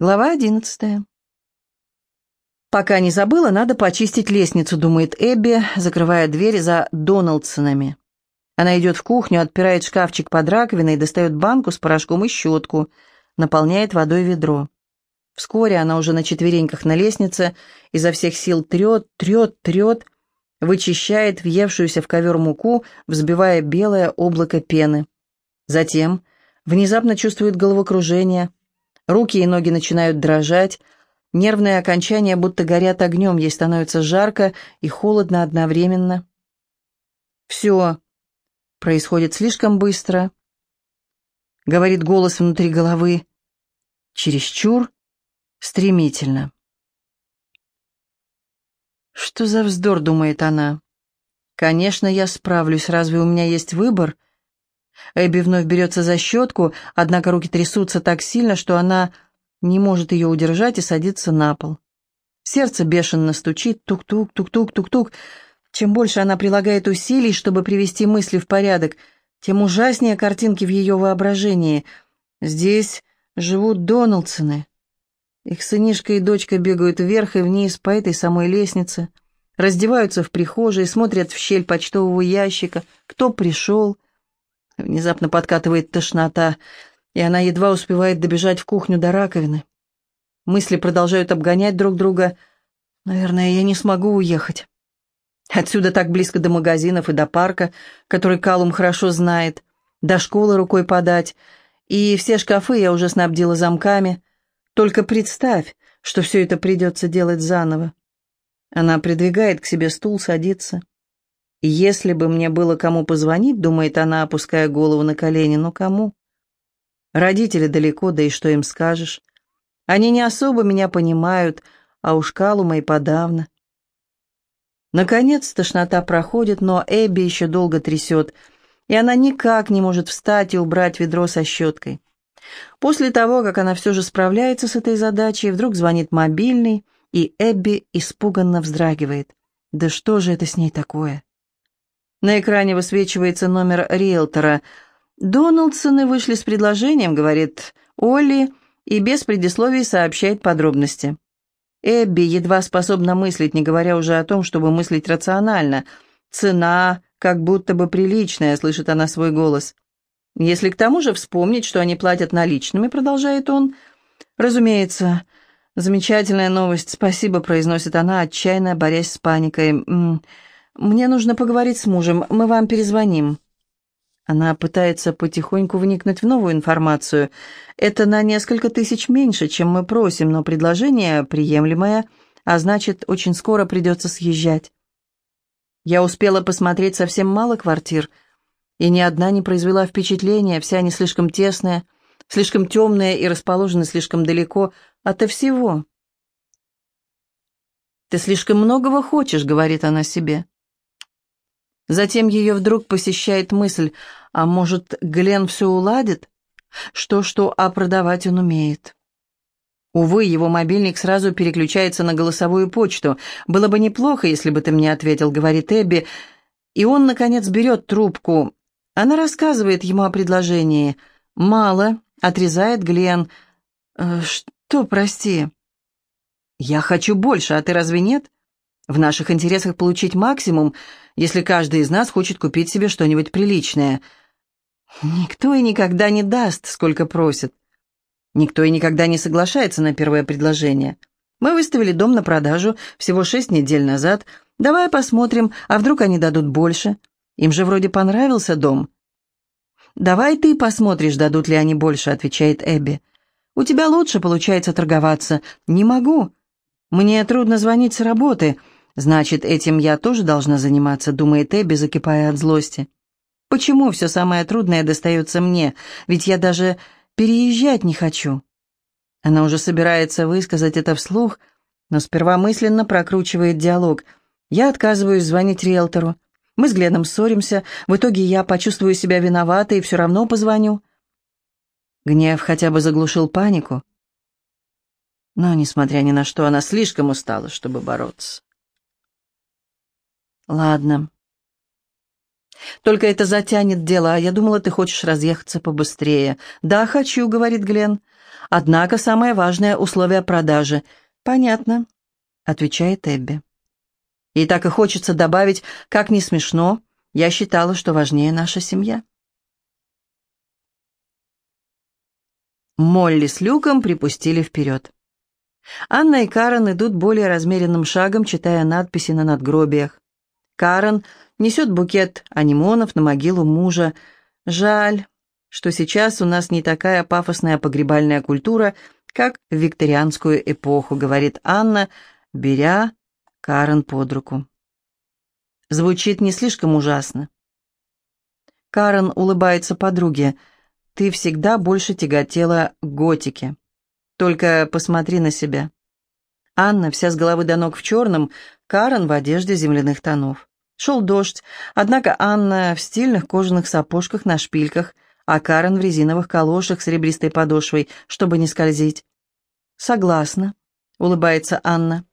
Глава одиннадцатая. «Пока не забыла, надо почистить лестницу», — думает Эбби, закрывая дверь за Доналдсонами. Она идет в кухню, отпирает шкафчик под раковиной, достает банку с порошком и щетку, наполняет водой ведро. Вскоре она уже на четвереньках на лестнице, изо всех сил трет, трет, трет, вычищает въевшуюся в ковер муку, взбивая белое облако пены. Затем внезапно чувствует головокружение — Руки и ноги начинают дрожать, нервные окончания будто горят огнем, ей становится жарко и холодно одновременно. Все происходит слишком быстро, говорит голос внутри головы, чересчур стремительно. «Что за вздор?» — думает она. «Конечно, я справлюсь. Разве у меня есть выбор?» Эбби вновь берется за щетку, однако руки трясутся так сильно, что она не может ее удержать и садится на пол. Сердце бешено стучит, тук-тук, тук-тук, тук-тук. Чем больше она прилагает усилий, чтобы привести мысли в порядок, тем ужаснее картинки в ее воображении. Здесь живут Доналдсоны. Их сынишка и дочка бегают вверх и вниз по этой самой лестнице, раздеваются в прихожей, смотрят в щель почтового ящика, кто пришел — Внезапно подкатывает тошнота, и она едва успевает добежать в кухню до раковины. Мысли продолжают обгонять друг друга. Наверное, я не смогу уехать. Отсюда так близко до магазинов и до парка, который Калум хорошо знает, до школы рукой подать, и все шкафы я уже снабдила замками. Только представь, что все это придется делать заново. Она придвигает к себе стул, садится. «Если бы мне было кому позвонить», — думает она, опуская голову на колени, — «но кому?» Родители далеко, да и что им скажешь? Они не особо меня понимают, а уж Калума и подавно. Наконец тошнота проходит, но Эбби еще долго трясет, и она никак не может встать и убрать ведро со щеткой. После того, как она все же справляется с этой задачей, вдруг звонит мобильный, и Эбби испуганно вздрагивает. «Да что же это с ней такое?» На экране высвечивается номер риэлтора. «Доналдсоны вышли с предложением», — говорит Олли, и без предисловий сообщает подробности. Эбби едва способна мыслить, не говоря уже о том, чтобы мыслить рационально. «Цена как будто бы приличная», — слышит она свой голос. «Если к тому же вспомнить, что они платят наличными», — продолжает он. «Разумеется, замечательная новость, спасибо», — произносит она, отчаянно борясь с паникой. «Мне нужно поговорить с мужем, мы вам перезвоним». Она пытается потихоньку вникнуть в новую информацию. Это на несколько тысяч меньше, чем мы просим, но предложение приемлемое, а значит, очень скоро придется съезжать. Я успела посмотреть совсем мало квартир, и ни одна не произвела впечатления, все они слишком тесные, слишком темные и расположены слишком далеко ото всего. «Ты слишком многого хочешь», — говорит она себе. Затем ее вдруг посещает мысль, а может, Глен все уладит? Что-что, а продавать он умеет. Увы, его мобильник сразу переключается на голосовую почту. «Было бы неплохо, если бы ты мне ответил», — говорит Эбби. И он, наконец, берет трубку. Она рассказывает ему о предложении. «Мало», — отрезает Глен. «Э, «Что, прости?» «Я хочу больше, а ты разве нет?» В наших интересах получить максимум, если каждый из нас хочет купить себе что-нибудь приличное. Никто и никогда не даст, сколько просит. Никто и никогда не соглашается на первое предложение. Мы выставили дом на продажу всего шесть недель назад. Давай посмотрим, а вдруг они дадут больше. Им же вроде понравился дом. «Давай ты посмотришь, дадут ли они больше», — отвечает Эбби. «У тебя лучше получается торговаться». «Не могу. Мне трудно звонить с работы. Значит, этим я тоже должна заниматься, думает Эбби, закипая от злости. Почему все самое трудное достается мне? Ведь я даже переезжать не хочу. Она уже собирается высказать это вслух, но сперва мысленно прокручивает диалог. Я отказываюсь звонить риэлтору. Мы с Гленом ссоримся, в итоге я почувствую себя виноватой и все равно позвоню. Гнев хотя бы заглушил панику. Но, несмотря ни на что, она слишком устала, чтобы бороться. Ладно. Только это затянет дело, а я думала, ты хочешь разъехаться побыстрее. Да, хочу, говорит Глен. Однако самое важное условие продажи. Понятно, отвечает Эбби. И так и хочется добавить, как не смешно, я считала, что важнее наша семья. Молли с Люком припустили вперед. Анна и Карен идут более размеренным шагом, читая надписи на надгробиях. Карен несет букет анимонов на могилу мужа. Жаль, что сейчас у нас не такая пафосная погребальная культура, как в викторианскую эпоху, говорит Анна, беря Карен под руку. Звучит не слишком ужасно. Карен улыбается подруге. «Ты всегда больше тяготела готике. Только посмотри на себя». Анна вся с головы до ног в черном, Карен в одежде земляных тонов. Шел дождь, однако Анна в стильных кожаных сапожках на шпильках, а Карен в резиновых калошах с ребристой подошвой, чтобы не скользить. «Согласна», — улыбается Анна.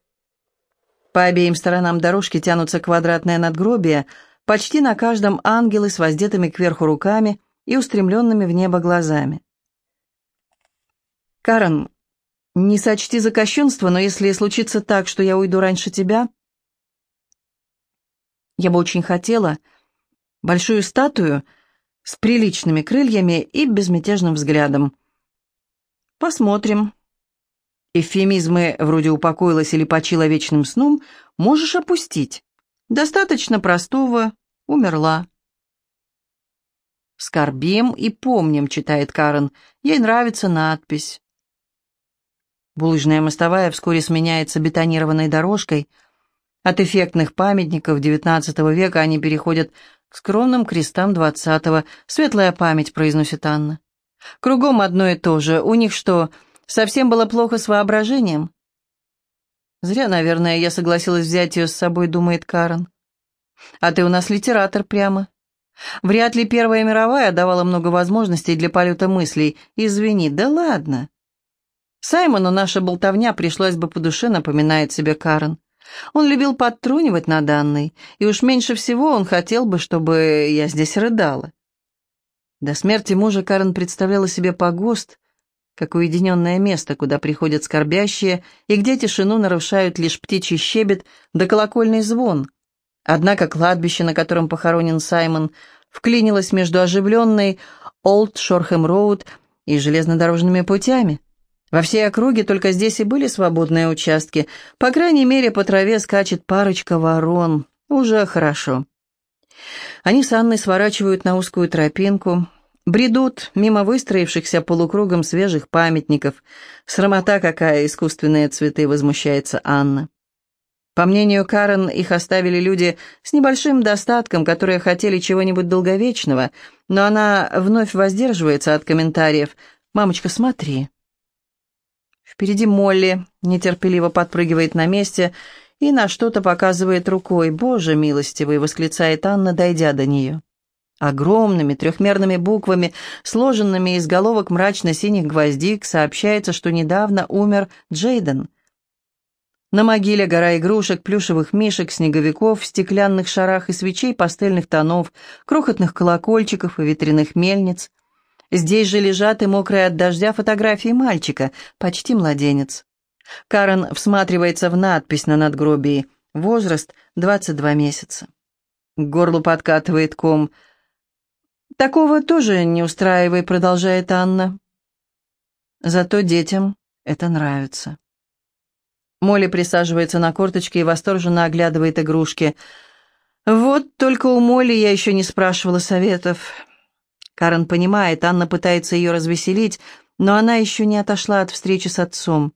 По обеим сторонам дорожки тянутся квадратные надгробия, почти на каждом ангелы с воздетыми кверху руками и устремленными в небо глазами. «Карен, не сочти за кощунство, но если случится так, что я уйду раньше тебя, я бы очень хотела большую статую с приличными крыльями и безмятежным взглядом. Посмотрим, Эвфемизмы вроде «упокоилась» или «почила вечным сном» можешь опустить. Достаточно простого «умерла». «Скорбим и помним», — читает Карен. Ей нравится надпись. Булыжная мостовая вскоре сменяется бетонированной дорожкой. От эффектных памятников XIX века они переходят к скромным крестам XX. «Светлая память», — произносит Анна. «Кругом одно и то же. У них что, Совсем было плохо с воображением. Зря, наверное, я согласилась взять ее с собой, думает Карен. А ты у нас литератор прямо. Вряд ли Первая мировая давала много возможностей для полета мыслей. Извини, да ладно. Саймону наша болтовня пришлась бы по душе, напоминает себе Карен. Он любил подтрунивать над Анной, и уж меньше всего он хотел бы, чтобы я здесь рыдала. До смерти мужа Карен представляла себе погост, как уединенное место, куда приходят скорбящие, и где тишину нарушают лишь птичий щебет да колокольный звон. Однако кладбище, на котором похоронен Саймон, вклинилось между оживленной Олд Шорхэм Роуд и железнодорожными путями. Во всей округе только здесь и были свободные участки. По крайней мере, по траве скачет парочка ворон. Уже хорошо. Они с Анной сворачивают на узкую тропинку, Бредут мимо выстроившихся полукругом свежих памятников. Срамота какая, искусственные цветы, возмущается Анна. По мнению Карен, их оставили люди с небольшим достатком, которые хотели чего-нибудь долговечного, но она вновь воздерживается от комментариев. «Мамочка, смотри». Впереди Молли нетерпеливо подпрыгивает на месте и на что-то показывает рукой. «Боже милостивый!» — восклицает Анна, дойдя до нее. Огромными трехмерными буквами, сложенными из головок мрачно-синих гвоздик, сообщается, что недавно умер Джейден. На могиле гора игрушек, плюшевых мишек, снеговиков, стеклянных шарах и свечей пастельных тонов, крохотных колокольчиков и ветряных мельниц. Здесь же лежат и мокрые от дождя фотографии мальчика, почти младенец. Карен всматривается в надпись на надгробии. Возраст — 22 месяца. К горлу подкатывает ком — «Такого тоже не устраивай», — продолжает Анна. «Зато детям это нравится». Молли присаживается на корточке и восторженно оглядывает игрушки. «Вот только у Молли я еще не спрашивала советов». Карен понимает, Анна пытается ее развеселить, но она еще не отошла от встречи с отцом.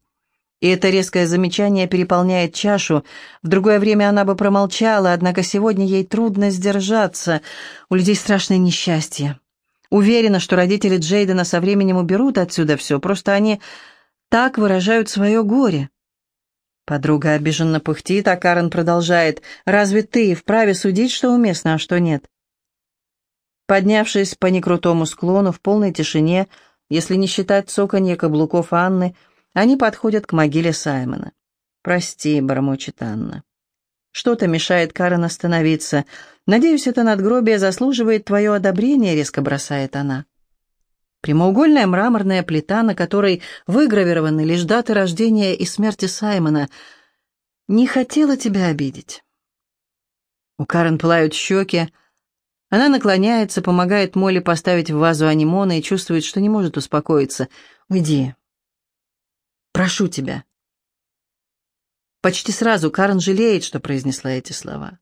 И это резкое замечание переполняет чашу. В другое время она бы промолчала, однако сегодня ей трудно сдержаться. У людей страшное несчастье. Уверена, что родители Джейдена со временем уберут отсюда все, просто они так выражают свое горе. Подруга обиженно пыхтит, а Карен продолжает. «Разве ты вправе судить, что уместно, а что нет?» Поднявшись по некрутому склону в полной тишине, если не считать цоканье каблуков Анны, они подходят к могиле Саймона. «Прости», — бормочет Анна. Что-то мешает Карен остановиться. «Надеюсь, это надгробие заслуживает твое одобрение», — резко бросает она. Прямоугольная мраморная плита, на которой выгравированы лишь даты рождения и смерти Саймона. «Не хотела тебя обидеть». У Карен пылают щеки. Она наклоняется, помогает Молли поставить в вазу анимона и чувствует, что не может успокоиться. «Уйди. Прошу тебя». Почти сразу Карен жалеет, что произнесла эти слова.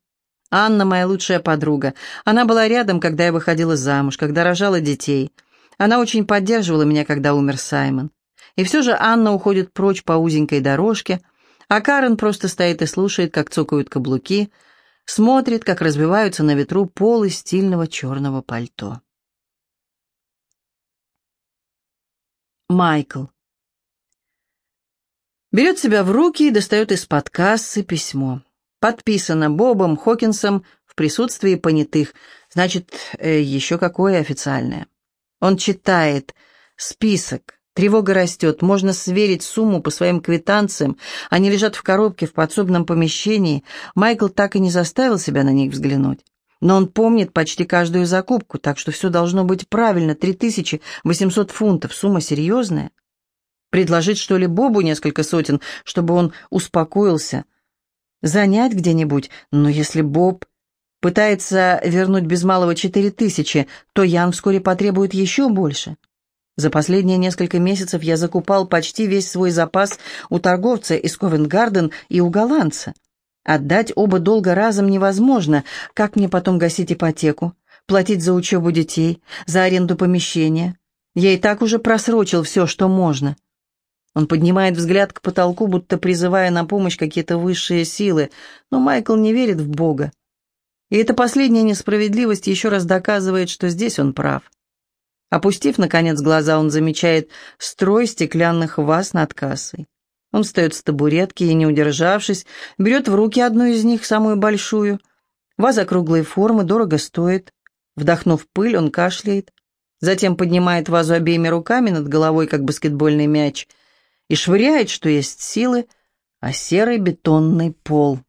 Анна моя лучшая подруга. Она была рядом, когда я выходила замуж, когда рожала детей. Она очень поддерживала меня, когда умер Саймон. И все же Анна уходит прочь по узенькой дорожке, а Карен просто стоит и слушает, как цокают каблуки, смотрит, как разбиваются на ветру полы стильного черного пальто. Майкл. Берет себя в руки и достает из-под кассы письмо. Подписано Бобом Хокинсом в присутствии понятых. Значит, э, еще какое официальное. Он читает список. Тревога растет. Можно сверить сумму по своим квитанциям. Они лежат в коробке в подсобном помещении. Майкл так и не заставил себя на них взглянуть. Но он помнит почти каждую закупку, так что все должно быть правильно. 3800 фунтов. Сумма серьезная. Предложить, что ли, Бобу несколько сотен, чтобы он успокоился. Занять где-нибудь, но если Боб пытается вернуть без малого четыре тысячи, то Ян вскоре потребует еще больше. За последние несколько месяцев я закупал почти весь свой запас у торговца из Ковенгарден и у голландца. Отдать оба долга разом невозможно. Как мне потом гасить ипотеку, платить за учебу детей, за аренду помещения? Я и так уже просрочил все, что можно. Он поднимает взгляд к потолку, будто призывая на помощь какие-то высшие силы, но Майкл не верит в Бога. И эта последняя несправедливость еще раз доказывает, что здесь он прав. Опустив, наконец, глаза, он замечает строй стеклянных ваз над кассой. Он встает с табуретки и, не удержавшись, берет в руки одну из них, самую большую. Ваза круглой формы, дорого стоит. Вдохнув пыль, он кашляет. Затем поднимает вазу обеими руками над головой, как баскетбольный мяч – и швыряет, что есть силы, о серый бетонный пол.